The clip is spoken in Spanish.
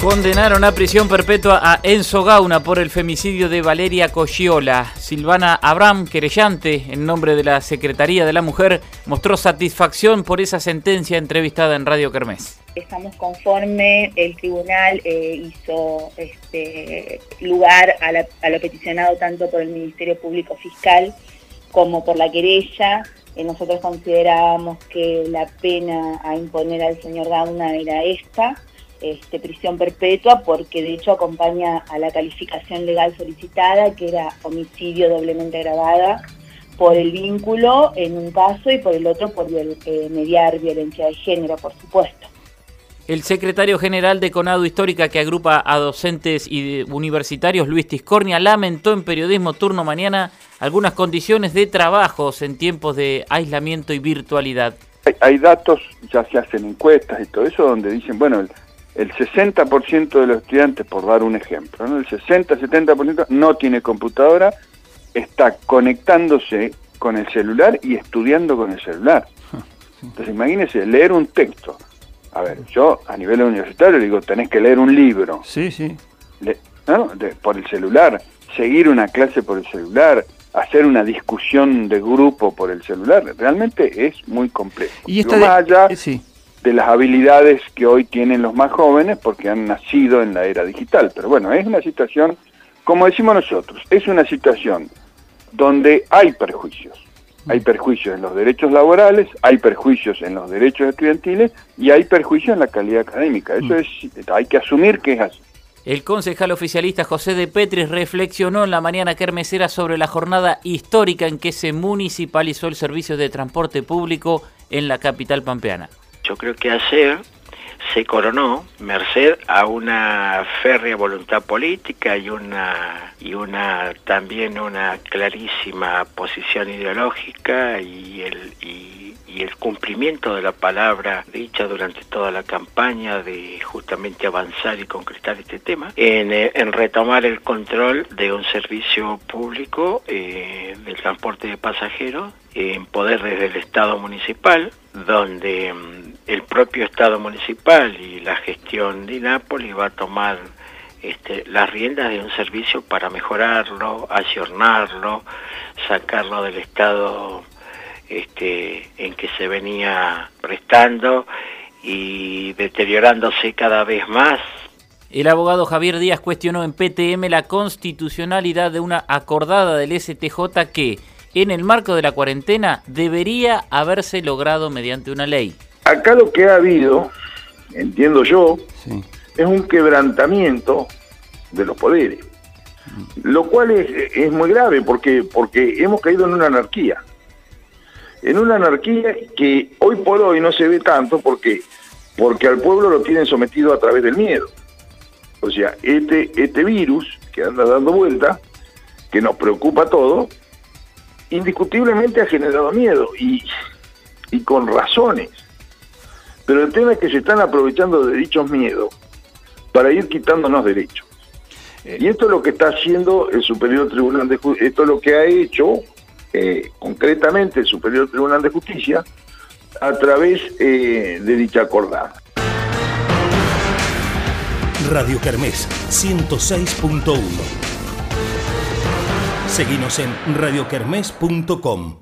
Condenaron a prisión perpetua a Enzo Gauna por el femicidio de Valeria Coggiola. Silvana Abraham, querellante en nombre de la Secretaría de la Mujer, mostró satisfacción por esa sentencia entrevistada en Radio Kermés. Estamos conforme, el tribunal eh, hizo este, lugar a, lo peticionado tanto por el Ministerio Público Fiscal como por la querella. Eh, nosotros considerábamos que la pena a imponer al señor Gauna era esta este, prisión perpetua porque de hecho acompaña a la calificación legal solicitada que era homicidio doblemente agravada por el vínculo en un caso y por el otro por eh, mediar violencia de género, por supuesto. El secretario general de Conado Histórica, que agrupa a docentes y universitarios, Luis Tiscornia, lamentó en Periodismo Turno Mañana algunas condiciones de trabajos en tiempos de aislamiento y virtualidad. Hay, datos, ya se hacen encuestas y todo eso, donde dicen, bueno, el 60% de los estudiantes, por dar un ejemplo, ¿no? el 60-70% no tiene computadora, está conectándose con el celular y estudiando con el celular. Entonces imagínense, leer un texto. A ver, yo a nivel universitario digo, tenés que leer un libro. Sí, sí. por el celular, seguir una clase por el celular, hacer una discusión de grupo por el celular, realmente es muy complejo. Y está más allá eh, sí de las habilidades que hoy tienen los más jóvenes porque han nacido en la era digital. Pero bueno, es una situación, como decimos nosotros, es una situación donde hay perjuicios. Hay perjuicios en los derechos laborales, hay perjuicios en los derechos estudiantiles y hay perjuicios en la calidad académica. Eso es, hay que asumir que es así. El concejal oficialista José de Petris reflexionó en la mañana kermesera sobre la jornada histórica en que se municipalizó el servicio de transporte público en la capital pampeana. Yo creo que ayer se coronó merced a una férrea voluntad política y una y una también una clarísima posición ideológica y el y, el cumplimiento de la palabra dicha durante toda la campaña de justamente avanzar y concretar este tema en, eh, retomar el control de un servicio público eh, del transporte de pasajeros en poder desde el Estado municipal donde mm, el propio Estado municipal y la gestión de Nápoles va a tomar este, las riendas de un servicio para mejorarlo, ayornarlo, sacarlo del estado este, en que se venía prestando y deteriorándose cada vez más. El abogado Javier Díaz cuestionó en PTM la constitucionalidad de una acordada del STJ que, en el marco de la cuarentena, debería haberse logrado mediante una ley acá lo que ha habido, entiendo yo, es un quebrantamiento de los poderes. Lo cual es, muy grave porque, porque hemos caído en una anarquía. En una anarquía que hoy por hoy no se ve tanto porque, porque al pueblo lo tienen sometido a través del miedo. O sea, este, este virus que anda dando vuelta, que nos preocupa a todos, indiscutiblemente ha generado miedo y, y con razones. Pero el tema es que se están aprovechando de dichos miedos para ir quitándonos derechos. Eh. y esto es lo que está haciendo el Superior Tribunal de Justicia, esto es lo que ha hecho eh, concretamente el Superior Tribunal de Justicia a través eh, de dicha acordada. Radio Kermés 106.1 Seguimos en radiokermés.com